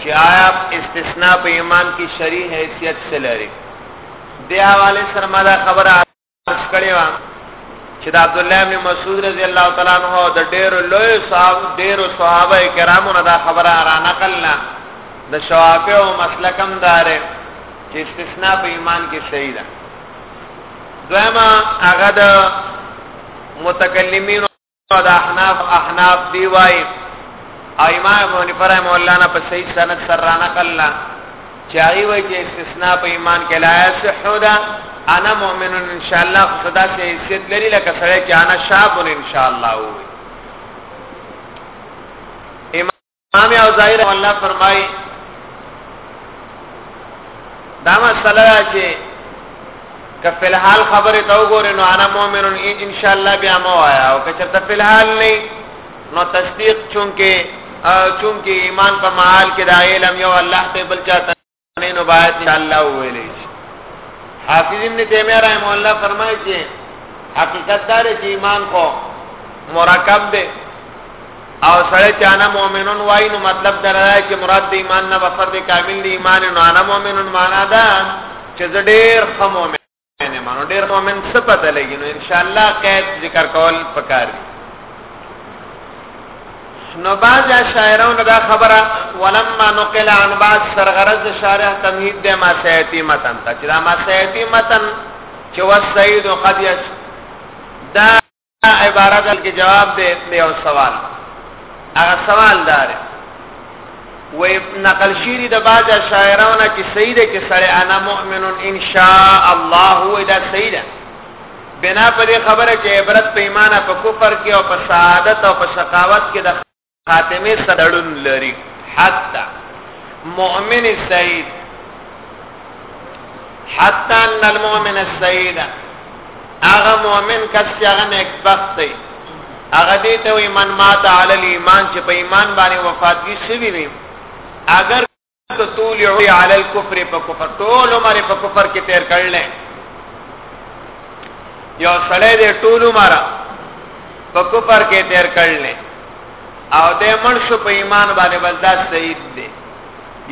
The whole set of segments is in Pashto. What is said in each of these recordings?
چې آیا استثناء په ایمان کې شرعي حیثیت څه لري د حواله سره ما دا خبره کړې و چې د عبد الله بن مسعود رضی الله تعالی عنہ د ډېرو لوی صاحب ډېرو صحابه کرامو نه دا خبره را نقلنا د شوافع او مسلکم داره چې استثناء په ایمان کې صحیح ده دویمه هغه د متکلمین دا احناف احناف دی وای او امام ابو حنیفه رحمه الله نه په صحیح سند سره نقل چې هغه وای چې استثناء په ایمان کې لا صحو ده انا مؤمن ان شاء الله خدا سے حیثیت لري لکه سره چې انا شاب ان شاء الله وي امام او ظاهر الله فرمای دا مسله چې که فی الحال خبره ته وګورې نو انا مؤمن ان شاء الله بیا مو آیا او که چرته فی الحال نه نو تصدیق چونکه چونکه ایمان په معال کې دا علم یو الله ته بل چاته نو باید ان شاء الله ویلې شي حافظ ابن تیمیه رحم الله فرمایي چې حقیقت دار چې ایمان کو مرکب دی او سره چې انا مؤمنون وای نو مطلب دا راځي چې مراد د ایمان نه وفر د کامل دی ایمان نه انا مؤمنون معنا ده چې ډېر خمو نه مانو ډیر مؤمن څه پته لګی نو ان شاء الله قید ذکر کول پکار دي نو باز شاعرانو دا خبره ولما نقل عن بعض سرغرض شارح تمهید د ما سیتی متن ته چې دا ما سیتی متن چې وسید قد یش دا عبارت کې جواب دی د یو سوال هغه سوال دار وې نقل شيری د باج شاعرانو کې سیده کې سړی انا مؤمن ان شاء الله و دا سیده بنا پر خبره چې عبرت په ایمان په کفر کې او په سعادت او په شقاوت کې د خاتمه سرړون لري حتا مؤمن سعید حتا ان المؤمن السعید هغه مؤمن کس چې هغه نیک بخت دی هغه دې ته وي من مات علی الايمان چې په ایمان باندې وفات کی شوی وي اگر تولعو علی الكفر په کفر ټول عمر په کفر کې تیر کړل یو سړی دې ټول عمر په کفر کې تیر کړل او دې منشو په ایمان باندې بلدا شهید دی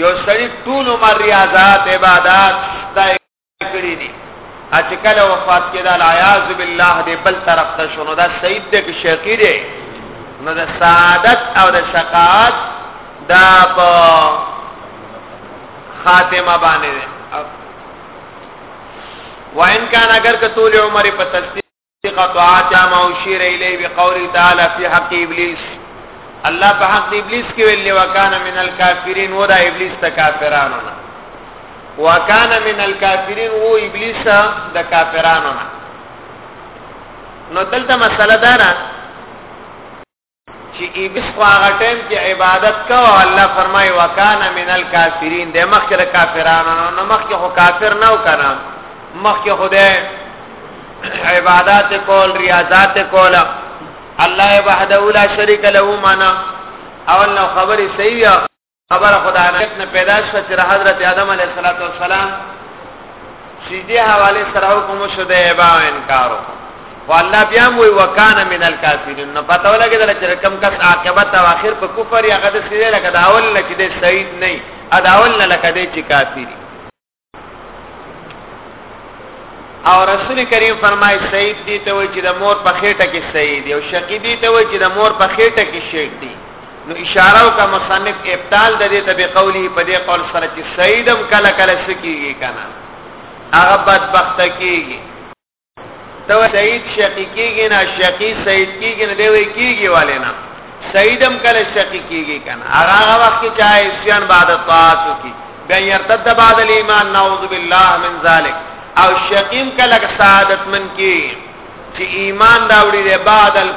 یو سړی ټول عمر ریاضات عبادت کړی دي چې کله وفات کېدا العیاذ بالله دې بل طرف ته شنو دا سید دې کې شقی دی نو د سعادت او د شقاعت دا په خاتمه باندې وان کان اگر کتول عمر په تصدیق قطع جاء ما اشير اليه بقوله تعالى في حق ابليس الله په حق ابلیس کې ویل وکانا من الکافرین و دا ابلیس ته کافرانو نه وکانا من الکافرین و ابلیس د کافرانو نه نو دلته مسله دا ده چې ایبس خو هغه ټیم کې عبادت کوو الله فرمای وکانا من الکافرین د مخکې د کافرانو نو مخکې خو کافر نه وکنا مخکې خدای عبادت کول ریاضات کول الله وحده لا شریک له معنا اول نو خبرې صحیح خبر خدا نعمت نه پیدا شو چې حضرت آدم علیه السلام سیدی حواله سره حکم شو د ابا انکارو والله بیا وی وکانه من الکافرین نو پته ولګیدل چې کم کس عاقبت او اخر په کفر یا غد سیده لکه دا اول لکه دې شهید نه ادا اول لکه دې چې کافری او رسول کریم فرمای شهید دی ته وای چې د مور په خېټه کې شهید او شقید دی ته وای چې د مور په خېټه کې شهید دی نو اشاره وکړه مصنف ابطال د دې ته به قولی په دې قول سره چې شهیدم کله کله سکیږي کنه هغه بدبخت کیږي ته سید شقی کیږي نه شقی سید کیږي نه دی وی کیږي والے نه سیدم کله شقی کیږي کنه هغه هغه وخت کې چا اسیان بعد طاعت کی بیا يرتد بعد الايمان نعوذ بالله من ذلک او شقیم کله سعادت من کی چې ایمان راوړي بعد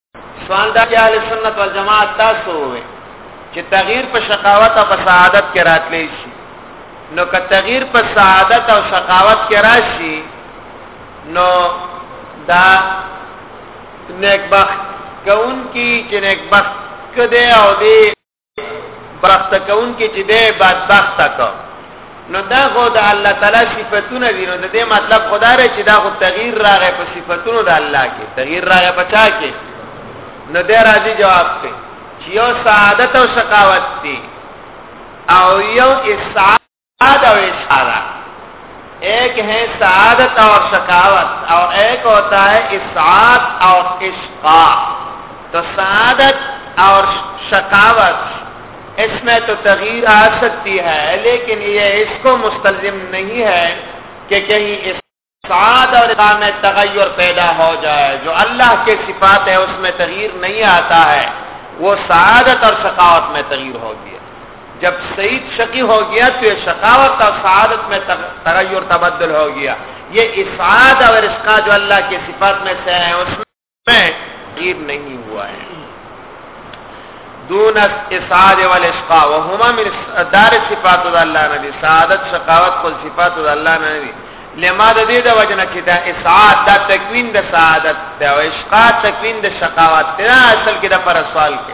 سوال دا چې اهل سنت والجماعت تاسو وې چې تغییر په شقاوت او په سعادت کې راتلی شي نو که تغییر په سعادت او شقاوت کې راشي نو دا نیکبخت کون کی چې نیکبخت کده او دی بخت کون کې چې به بعد بخت کا نو دا خو د الله تعالی صفاتونه دي نو د دې مطلب خدا رې چې دا خو تغییر راغی په صفاتونو د الله کې تغییر راغی په چا کې نو دې راځي جواب ته چې یو سعادت او شقاوت دي او یو اسعاد اور اشارہ ایک ہے سعادت اور شکاوت اور ایک ہوتا ہے اسعاد اور تو سعادت اور شکاوت اس میں تو تغیر آ سکتی ہے لیکن یہ اس کو مستلزم نہیں ہے کہ کہیں اور میں تغیر پیدا ہو جائے جو اللہ کے صفات ہے اس میں تغیر نہیں آتا ہے وہ سعادت اور شکاوت میں تغیر ہوتی ہے جب سعید شقی ہو گیا تو یہ شقاوت اور سعادت میں تغیر تبدل ہو گیا یہ اسعاد اور اس کا جو اللہ کی صفات میں سے ہے اس میں ډیر نه هوا ہے دون اسعاد والاسقاء وهما من دار صفات الله نبی سعادت شقاوت کل صفات الله نبی لما د دې د وجنه چې دا اسعاد دا تکوین د سعادت دا او اسقاء تکوین د شقاوت دا اصل کې د پر سوال کې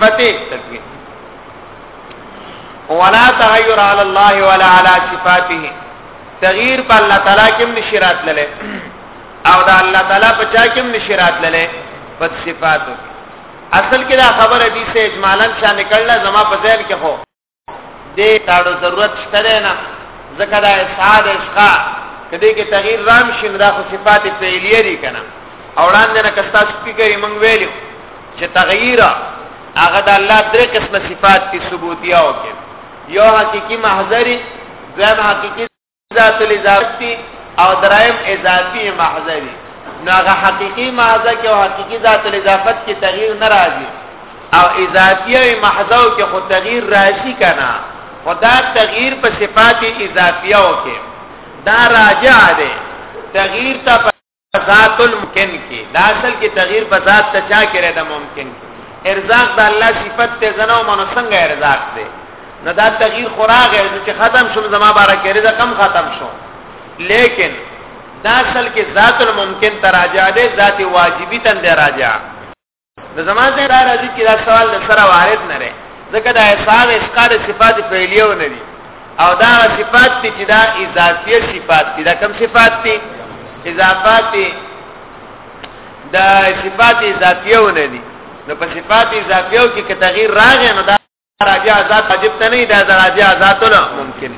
متي تکوي ولا تغير على الله ولا على صفاته تغيير په الله تعالی کې نشرات لله او دا الله تعالی په چا کې نشرات لله په صفاتو اصل کې دا خبره دي چې اجمالاً شان کړل زما په ذهن کې هو دې تاړو ضرورت شته نه ځکه دا اسعاد اسقا کدی کې تغییر رام شین دا خو صفات فعلیه دي کنه اوران دې نه کستا سپیکر موږ ویلو چې تغییر هغه د الله درې قسمه صفات کی ثبوتیه او کې یو حقيقي محضری دویم حقيقي ذات الاضافي او درایم اضافي محضه دي نو هغه حقيقي محضه کې او حقيقي ذات الاضافت کې تغییر نه راځي او اضافیه محضه کې خو تغییر راشي کنه خدا تغییر په صفات اضافیه کې دا راجع ده تغییر ته ذات الممکن کې دا اصل کې تغییر په ذات ته چا کړی دا ممکن کې ارزاق د الله صفت ته زنو منو څنګه ارزاق دی نو دا تغییر خوراغ دی چې ختم شوم زما بارا کې رزق کم ختم شو لیکن دا اصل کې ذات الممکن تراجع دی ذات واجبی تن دی راجع د زمان ته دا راځي چې دا سوال د سره وارد نه لري ځکه دا حساب اسقاط صفات فعلیه نه دي او دا صفات دي چې دا اضافي صفات دي دا کوم صفات دي اضافات دي دا صفات اضافیه ونه دي نو په صفات اضافیه کې که تغییر راغی نو دا راځي آزاد واجب ته نه دا راځي آزاد نه ممکن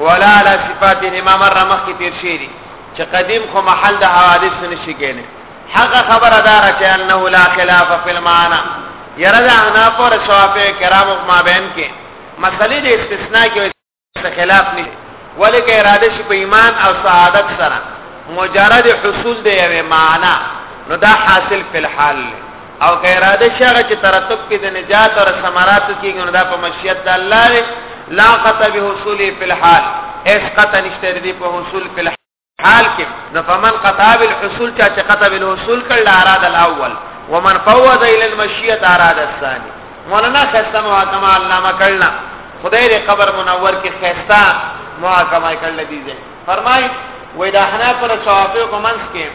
ولا على صفات امام الرمخ کی تیر شي دي چې قدیم خو محل د حوادث نشي کېنه حق خبر ادار چې انه لا خلاف فی المعنى یره دا انا پر شوافه کرام ما بین کې مسلې د استثناء کې څه خلاف نه ولې کې اراده شي په ایمان او سعادت سره مجرد حصول دی یوه معنا نو دا حاصل په الحال او که اراده شي هغه چې ترتب کې د نجات او ثمرات کېږي نو دا په مشیت د الله لا قطع به حصول په الحال اس قطع نشته دی په حصول په حال کې نو فمن قطع بالحصول چا چې قطع بالحصول کړل اراد الاول ومن فوض الى المشيه اراد الثاني مولانا خسته محاکمه علامه کړل خدای دې قبر منور کې خسته محاکمه کړل دي فرمای وې دا حنا پر صحابه کومنس کې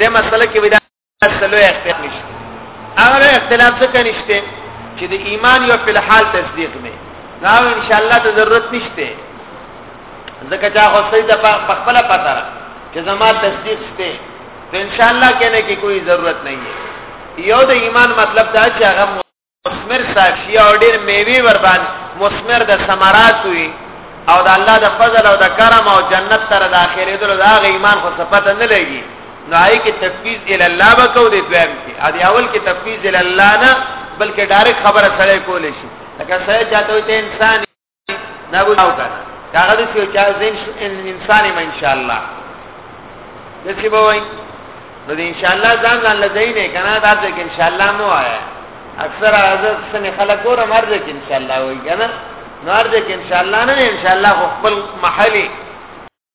د مسله کې اصلو اختلاف نشته هغه اختلاف څه نشته چې د ایمان یو په حال تصدیق نه نو ان شاء الله ته ضرورت نشته ځکه چې هغه سید په خپل پتا چې زما تصدیق شته تو ان شاء الله کہنے کی کوئی ضرورت نہیں ہے یو د ایمان مطلب دا چې هغه مسمر ساشي او ډیر میوي ور باندې مسمر د ثمرات وي او د الله د فضل او د کرم او جنت تر د اخرې دلو د هغه ایمان خو صفت نه لګي نو آی کې تفویض ال الله وکاو د دویم کې ا دی اول کې تفویض ال الله نه بلکې ډایرک خبره سره کول شي لکه سره چاته انسان نه بولاو کنه هغه دې چې چا زین انسان ما ان شاء الله د څه به وای نو ان شاء الله ځان ځان لدی نه کنه دا چې ان شاء الله مو آیا اکثر حضرت سن خلک ګور مرز کې ان شاء الله وای کنه نور دې کې ان شاء الله نه ان شاء الله خپل محلي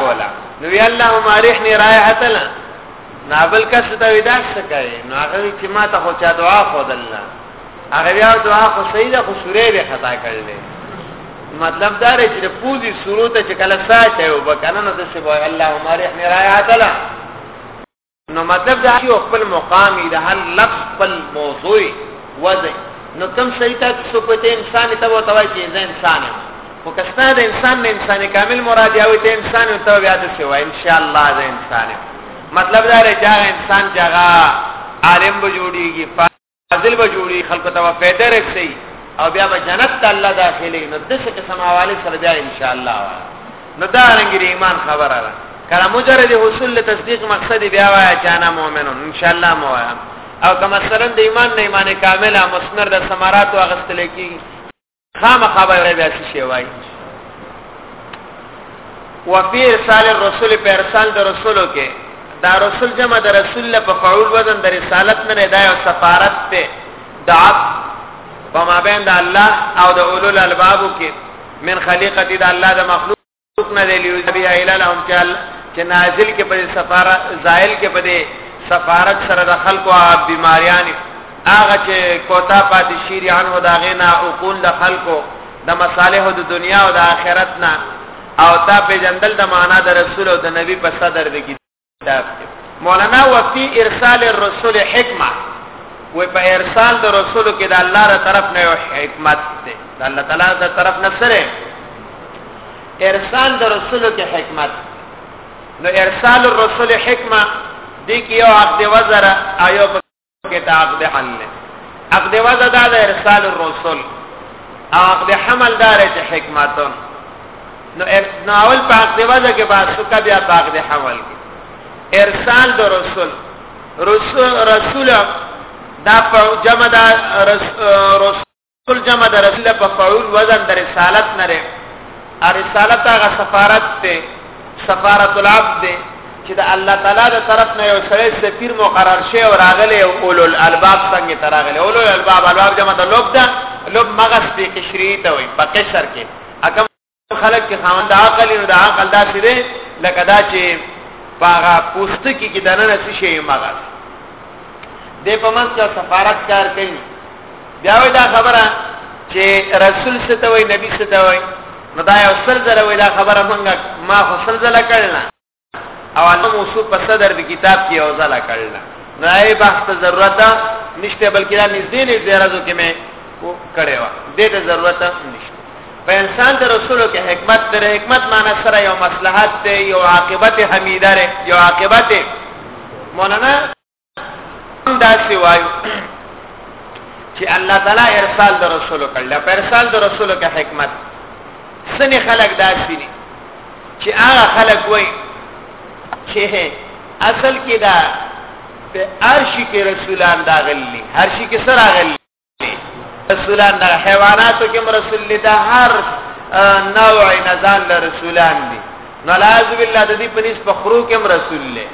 کولا نو وی الله مارحنی رایحتنا نابل کس ته ودا سکای نو هغه چې ما ته خو چا دعا خو دلله هغه بیا دعا خو صحیح ده خو سورې به خطا کړل مطلب دا رې چې پوزي سورو ته چې کله ساته وبکنه نو د سبا الله مارحنی رایحتنا نو مطلب دا چې خپل مقام یې د هر لفظ خپل موضوع وضع نو کوم شي ته چې څوک ته انسان ته وته وایي چې زه انسان یم خو که ستا د انسان نه انسان کامل مراد یا وي ته انسان ته بیا د څه وایي ان شاء الله زه انسان یم مطلب دا دی چې انسان جګه عالم به جوړیږي فاضل به جوړي خلکو ته فائدہ رسي او بیا به جنت ته الله داخلي نو د څه قسم حواله سره بیا ان شاء الله نو دا رنګ ایمان خبره ده کله مجرد حصول له تصدیق مقصد بیا وایا چې انا مؤمن ان شاء الله مو او کما سره د ایمان نه ایمان کامله مسنر د ثمرات او غستل کی خامخا به بیا څه شی وای وفي ارسال الرسول په ارسال د رسولو کې دا رسول جمع د رسول له په فعول وزن د رسالت نه دا یو سفارت ته د عبد په مابین د الله او د اولو الالباب کې من خلیقتی د الله د مخلوق حکم دی لیوزبی ایلا لهم چل چې نازل کې په سفارت زائل کې په دې سفارت سره د خلکو بیماریان هغه چې کوتا پاتې شيری ان ودا غینا او کول د خلکو د مصالح د دنیا او د آخرت نه او تا په جندل د معنا د رسول او د نبی په صدر دي مولانا وفي ارسال الرسول حکمه وې په ارسال د رسول کې د الله تر طرف نه یو حکمت دی د الله تعالی تر طرف نه سره ارسال د رسول کې حکمت نو ارسال الرسول حکمه دې کې یو عقد وزر ایو کې ته عقد حل نه عقد وضع دا د ارسال الرسل او عقد حمل دار چې حکمتون نو نو اول په عقد وضع کې بعد شو بیا په عقد حمل کې ارسال د رسول رسول رسول دا په جمع دا رسول ټول جمع د رسول په فعول وزن د رسالت نه لري ا رسالت هغه سفارت ته سفارت العبد ده چې د الله تعالی د طرف نه یو سړی سفیر مقرر شي او راغلی او اولو الالباب څنګه تراغلی اولو الالباب الباب جمع د لوب ده لوب مغز په قشری ته وي په قشر کې اکم خلک چې خاوند عقل نو د عقل داسې دی لکه دا چې پاغه پوستکی کې دننه څه شي مغز د په منځ کې سفارت کار کوي بیا وای دا خبره چې رسول ستو وای نبی ستو وای نو دا یو سر زره وای دا خبره مونږه ما خو سر زله کړل او هغه موضوع په صدر د کتاب کې یو ځل کړل نو یې بحث ته ضرورت نشته بلکې دا نږدې نه زیرازو کې مې کړې و دې ته ضرورت نشته په انسان د رسولو کې حکمت د حکمت معنی سره یو مصلحت دی یو عاقبت حمیدره یو عاقبت مولانا دا سی وایو چې الله تعالی ارسال د رسول کړل په ارسال د رسول کې حکمت سني خلق داسي دي چې هغه خلق وای چې اصل کې دا په ارشي کې رسولان دا غلي هر شي کې سره غلي رسولان د حیواناتو کې رسول دي د هر نوع نزان له رسولان دي نو لاز بالله د دې پنيس په خرو کې رسول له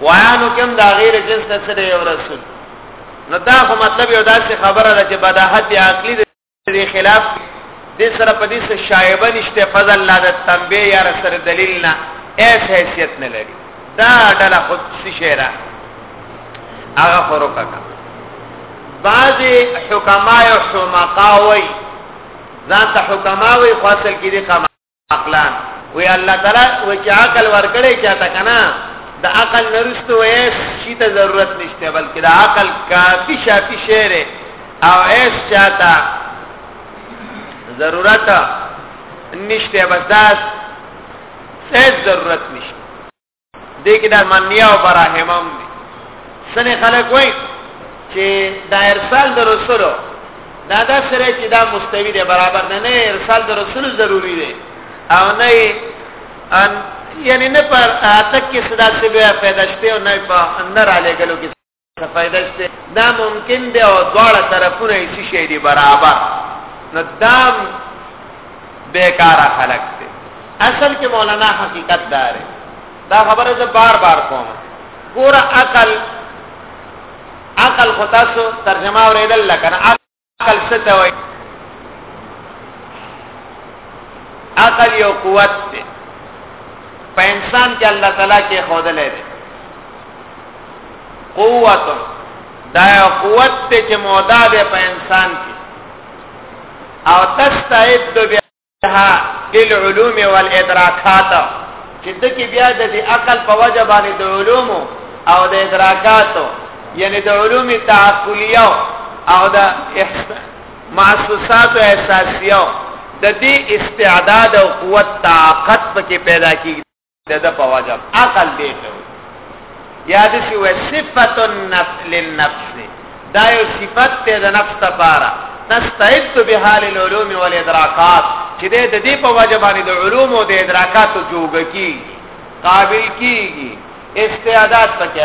غوانو کې د غیر جنس سره یو رسول نو دا خو مطلب یو داسې خبره ده چې بداحت عقلی دې خلاف دې سره په دې څه شایبه نشته فضل لا د تنبه یا سره دلیل نه ایس حیثیت نه لري دا ډله خود څه شي را هغه فروکا بعضی حکما او حمقا وای ځان ته حکما وای خاصل کې دي عقلان وی الله تعالی و چې عقل ورکړي چاته کنه د عقل نرستو ایس شي ته ضرورت نشته بلکې د عقل کافي شافي شعر او ایس چاته ضرورت نشته بس دا ایس ضرورت نشته دې کې دا منیا او براهمم دي سنه خلک وای چې دا ارسال د رسولو دا دا سره چې دا مستوی دی برابر نه نه ارسال د رسول ضروری دی او نه ان یعنی نه پر اتک کې صدا سی بیا پیدا شته او نه په اندر علی ګلو کې څه فائدہ شته دا ممکن دی او دواړه طرفونه یې شي دی برابر نو دام بیکار خلق دی اصل کې مولانا حقیقت دار دا خبره زه بار بار کوم ګور عقل عقل خو تاسو ترجمه اوریدل لکنه عقل څه ته وایي عقل یو قوت دی په انسان کې الله تعالی کې خودلې دی قوت دا یو قوت ته چې مودا ده په انسان کې او تستعد للعلوم والادراکات چې د کې بیا د عقل په وجه باندې د علوم او د ادراکات یعنی د علوم تعقلیه او د محسوسات احساسیه د دې استعداد او قوت طاقت پکې پیدا کیږي ته د په وجب عقل دی ته یاد شي و صفت النفس للنفس دا یو صفت ته د نفس لپاره تستعد بحال العلوم والادراکات چې د دې په وجب باندې د علوم او د ادراکات جوګ کی قابل کیږي استعداد پکې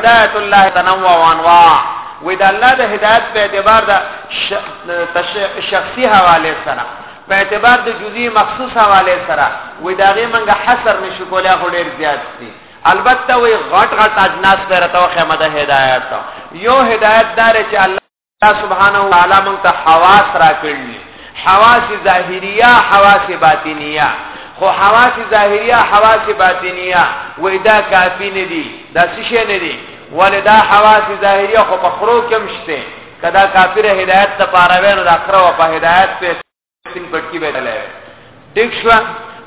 هدایت الله تنوع و انواع وې د الله د هدایت په اعتبار د شخصي حواله سره په اعتبار د جزئی مخصوص حواله سره وې داغه منګه حصر نشو کولای خو ډیر زیات دي البته وې غټ غټ اجناس پر توخه مده هدایت یو هدایت دار چې الله الله سبحانه وتعالی موږ ته حواس راکړل حواس ظاهریه حواس باطنیه خو حواس ظاهریه حواس باطنیه وې دا کافی نه دي دا څه شي نه دي ولدا حواس ظاهریه خو په خرو کې مشته کدا کافر هدایت ته پاره وینو دا خرو په هدایت په سین پټکی به ډلای ټیک شو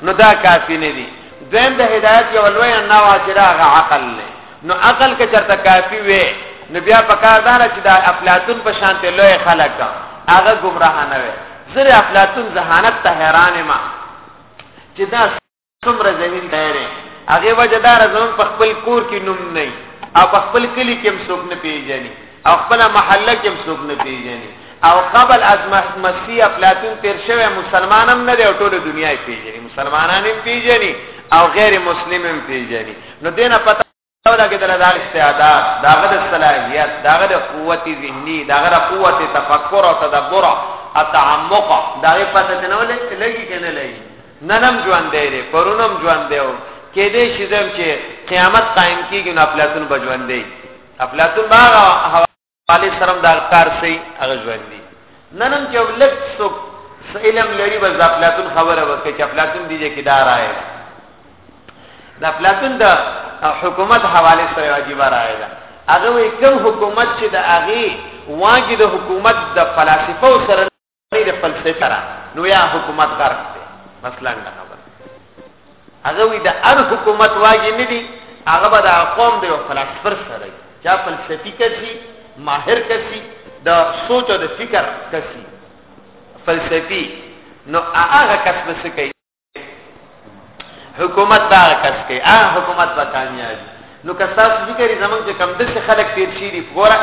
نو دا کافی نه دی دویم د هدایت یو لوی نه واچرا غ عقل نه نو عقل کې چرته کافی وي نو بیا پکار دار چې دا افلاطون په شان ته لوی خلک هغه گمراه نه وي زره افلاطون ذهانت ته حیران ما چې دا څومره زمين تیارې هغه وجه دار زمون په خپل کور کې نوم نه او په خپل کلی کې هم څوک نه پیژني او خپل محله کې هم څوک نه پیژني او قبل از مسیح افلاطون تیر شوی مسلمانم نه دی او ټول دنیا یې پیژني مسلمانان هم پیژني او غیر مسلمان هم پیژني نو دینه پتا دا کې دغه استعداد دغه د صلاحيت دغه د قوت ذهني دغه د قوت تفکر او تدبر او تعمق دغه پته نه ولې لګي کنه لګي ننم ژوند دی پرونم ژوند دی کې دې شي چې قیامت قائم کیږي نو افلاطون بجوند دی افلاطون باغ پاله سرم دا کار سي هغه ژوند دي ننم چې ولک سو علم لري بس د افلاطون خبره وکړي چې افلاطون دي چې دا راي د افلاطون د حکومت حواله سره واجب راي ده هغه کوم حکومت چې د هغه واګي د حکومت د فلسفه سره د فلسفه سره نو یا حکومت غرق دی مثلا دا خبر هغه وی د ار حکومت واګی نه دی هغه به د قوم دی او فلسفر سره چا فلسفي کسی ماهر کسی د سوچ او د فکر کسی فلسفي نو هغه کس به څه کوي حکومت دا کس کې ا حکومت به کامیاب نو که تاسو فکر یې زمونږ چې کم د خلک تیر شي دی ګوره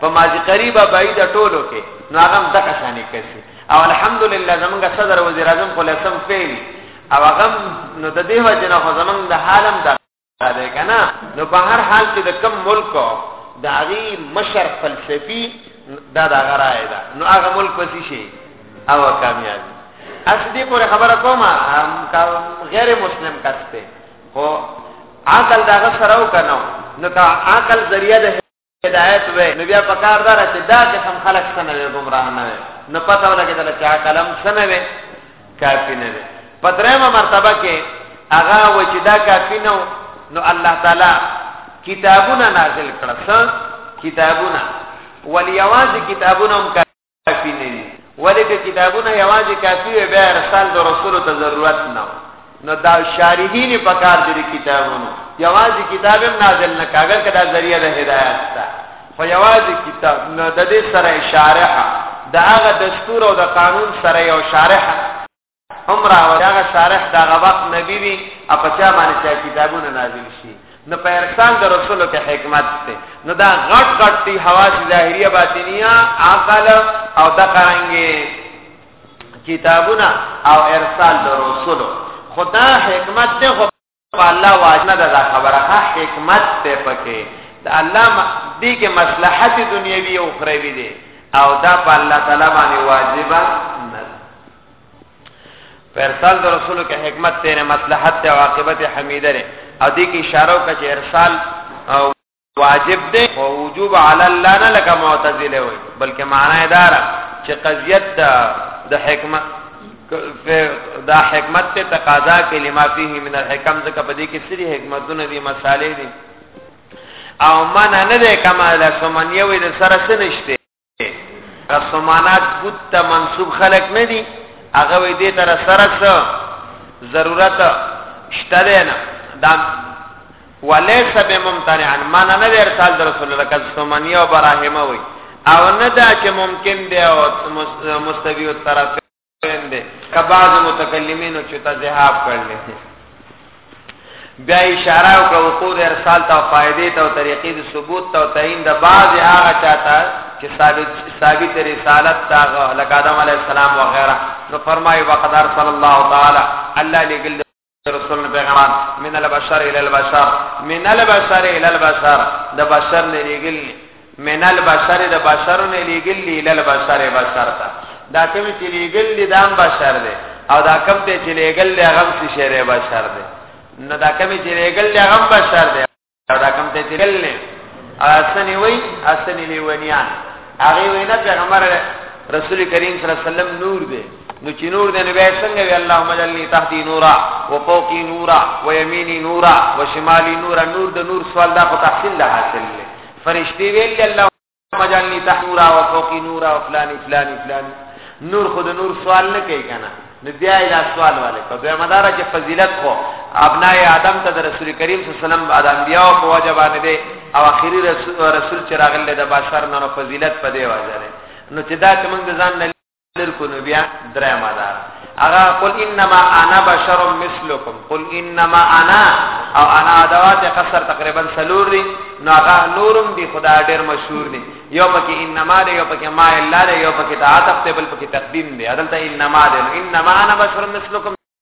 په ماضی قریبه بعید ټولو کې نو هغه د قشانې کوي او الحمدلله زمونږ صدر وزیر اعظم خو لسم پیلی او هغه نو د دې وجه نه خو زمونږ د حالم دا ده کنه نو په هر حال کې د کم ملک د هغه مشر فلسفي دا دا غرای ده نو هغه ملک وسی شي او کامیاب اس دې پر خبره کوم هم کا غیر مسلم کسته خو عقل دا سره وکنو نو کا عقل ذریعہ ده هدایت وې نو بیا په کار دار چې دا قسم خلق سنه وي گمراه نه وي نو پته ولګېدل چې عقلم سنه وي کافی نه وي پدریمه مرتبه کې هغه و چې دا کافی نه نو الله تعالی کتابونه نازل کړه څه کتابونه وليواز کتابونه هم کافی نه دي ولکه کتابونه یوازې کافی وي بیا ارسال د رسول ته ضرورت نه نو دا شارحین په کار دي کتابونو یوازې کتاب هم نازل نه کاګر کدا ذریعہ د هدایت تا خو یوازې کتاب نو د دې سره شارح دا هغه دستور او د قانون سره یو شارح هم راوړي هغه شارح دا غوښت نبی وي او په چا باندې چا کتابونه نازل شي نو په ارسال د رسولو کې حکمت ته نو دا غټ غټ دی حواس ظاهریه باطنیه عقل او د قرانګي کتابونه او ارسال د رسولو خدا حکمت ته په الله واجنه دا خبره حکمت ته پکې د الله دې کې مصلحت دنیوي او اخروی دي او دا په الله تعالی باندې واجب نه پرسال د رسولو کې حکمت ته مصلحت ته عاقبت حمیده او دې کې اشاره وکړه چې ارسال او واجب دی او وجوب علی الله نه لکه معتزله وي بلکې معنی دا ده چې قضیت د د حکمت دا حکمت ته تقاضا کې لما فيه من الحکم ځکه په دې کې سری حکمتونه دي مسالې دي او من نه ده کمال سمنیوي د سره سنشته رسمانات بوت ته منسوب خلق نه دي هغه وې دې تر سره څه ضرورت شته دی نه دا وليس بممتنع من نه دی ارسال در رسول الله کز سمنی او براهمه وي او نه دا چې ممکن دی او مستوی الطرف دی که بعض متکلمینو چې ته ذهاب کړل بیا اشاره او کو کو د ارسال ته فائدې ته او طریقې د ثبوت ته او تعین د بعض هغه چاته چې ثابت ثابت رسالت تا لکه آدم علی السلام وغیرہ نو فرمایي وقدر صلی الله تعالی الله لګل رسول پیغمبر من البشر الى البشر من البشر الى البشر د بشر نه لګل من البشر د بشر نه لګل الى البشر بشر ته دا کوم چې لګل دي دام بشر دی او دا کوم ته چې لګل دی هغه څه شری بشر دی نه دا کوم چې لګل دی هغه بشر دی دا کوم ته تلل نه اسنی وای اسنی لیونیان هغه وینا پیغمبر رسول کریم صلی الله علیه وسلم نور دی نو چې نور دی نو بیا څنګه وی اللهم جلنی تحتی نورا وفوقی نورا ویمینی نورا وشمالی نورا نور د نور سوال دا په تحصیل حاصل فرشتي ویل الله مجانی تحورا و فوقی نورا و فلانی فلانی فلانی نور خود نور سوال نه کوي کنه نو بیا دا سوال والے کو دوی مدارا چې فضیلت خو ابناء آدم ته د رسول کریم صلی الله علیه وسلم د انبیاء په وجه باندې دی او اخیری رسول رسول چې راغله د بشر نه فضیلت په دی وجه نه نو چې دا چې موږ ځان لرکو نو بیا درېما دا هغه قل انما انا بشر مثلکم قل انما انا او انا ادوات قصر تقریبا سلور دي نو هغه نورم دي خدا ډېر مشهور دي یو پکې انما دی یو پکې ما الا دی یو پکې تعاطف دی بل پکې تقدیم دی عدالت انما دی انما انا بشر مثلکم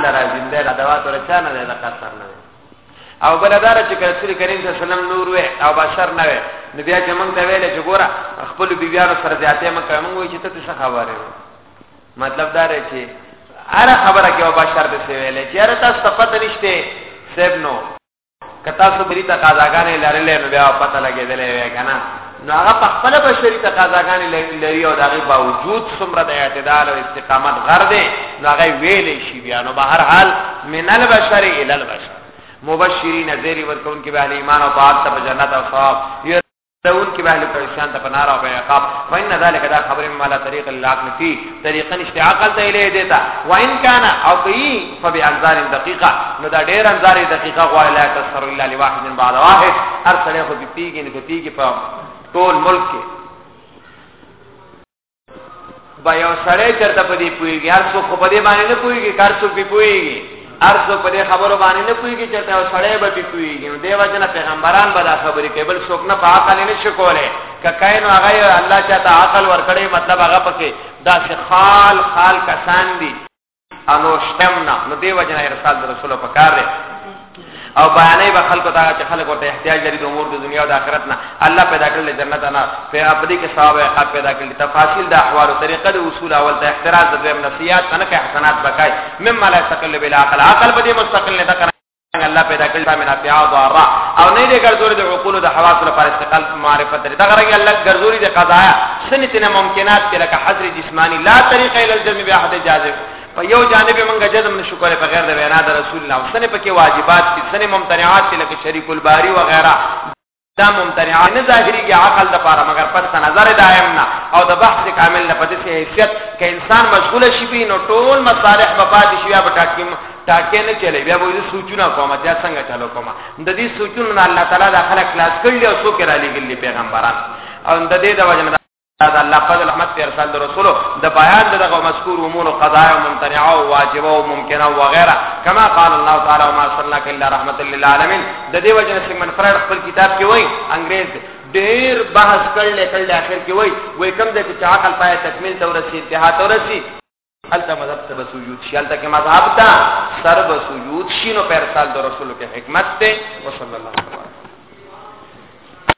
لازم دی دا دوا تر چا نه دی دا قصر نه او بل دا چې رسول کریم صلی الله علیه وسلم نور وې او بشر نه وې نو بیا چې موږ ته ویل چې ګوره خپل بیبیانو سره زیاتې موږ کوم وې چې ته څه خبره مطلب دا رې چې اره خبره کې او بشر به ویلې چې اره تاسو پته نشته سب نو که تاسو بری تقاضاګانې لرلې نو بیا پته لګېدلې وې کنه نو هغه په خپل بشري تقاضاګانې لري او دغه باوجود څومره د اعتدال او استقامت غر دی نو هغه ویلې شي بیا نو بهر حال من البشر الى البشر مبشرین ذری ورکون کې به ایمان او طاعت ته جنت او ثواب دون کې باندې په شان ته پنار او عقاب وان ذلک دا خبر ما لا طریق العقل فی طریقا اشتعاقل ته الیه دیتا وان کان او کی فبانظار دقیقه نو دا ډیر انظار دقیقه غوا لا تسر الا لواحد بعد واحد ارسله خو پیږي نه پیږي په ټول ملک کې با یو سړی چرته په دې پويږي هر څوک په دې باندې نه پويږي کار څوک به پويږي هر څوک په دې خبرو باندې نه پويږي چرته یو سړی به پويږي نو دیو جن پیغمبران به دا خبرې کوي بل څوک نه په عقل نه شي کوله ککای نو هغه الله چاته عقل ورکړي مطلب هغه پکې دا چې خال خال کسان دي انوشتمنا نو دی وجنه ارسال د رسول په کار دی او بیانې به خلکو ته چې خلک ورته احتیاج لري د امور د دنیا او د آخرت نه الله پیدا کړل جنت نه په ابدي کې ثواب او پیدا کړل تفاصیل د احوال او طریقه د اصول اول ته احتراز د دویم نصيحت نه کې حسنات بکای مما لا تقل بلا عقل عقل به مستقل نه الله پیدا کړی په من افیا ضارا او نه دې ګرځوري د عقول د حواس لپاره استقلال معرفت لري دا غره الله ګرځوري د قضایا سنتنا ممکنات کې لکه حذر جسمانی لا طریق الی الجزم باحد جازم په یو جانب موږ جزم نشو کولای په غیر د وینا د رسول الله سنې پکې واجبات دي سنې ممتنعات دي لکه شریک الباری و غیره دا ممتنع نه ظاهريږي عقل د پاره مگر پس نظر دائم نه او د بحث کامل نه پدې حیثیت ک انسان مشغول شي به نو ټول مصالح په پاتې شي به ټاکم ټاکې نه چلے بیا به سوچونه کوم دا څنګه چلو کوم د دې سوچونو الله تعالی د خلق خلاص کړل او سو کې را لګل پیغمبران او د دې د وجنه دا د الله فضل رحمت په ارسال د رسولو د بیان دغه مذکور امور قضاء او ممتنع او واجب او ممکن او وغیرہ کما قال الله تعالی وما صلک الا رحمت للعالمین د دې وجنه سیمن فرایډ خپل کتاب کې وایي انګريز ډېر بحث کړل کړل اخر کې وایي وای کوم د چې عقل پای تکمیل تور رسي انتها تور رسي الته مذهب ته سجود شي الته کې مذهب ته سر به سجود شي نو پر سال د رسولو کې حکمت ته وصلی الله علیه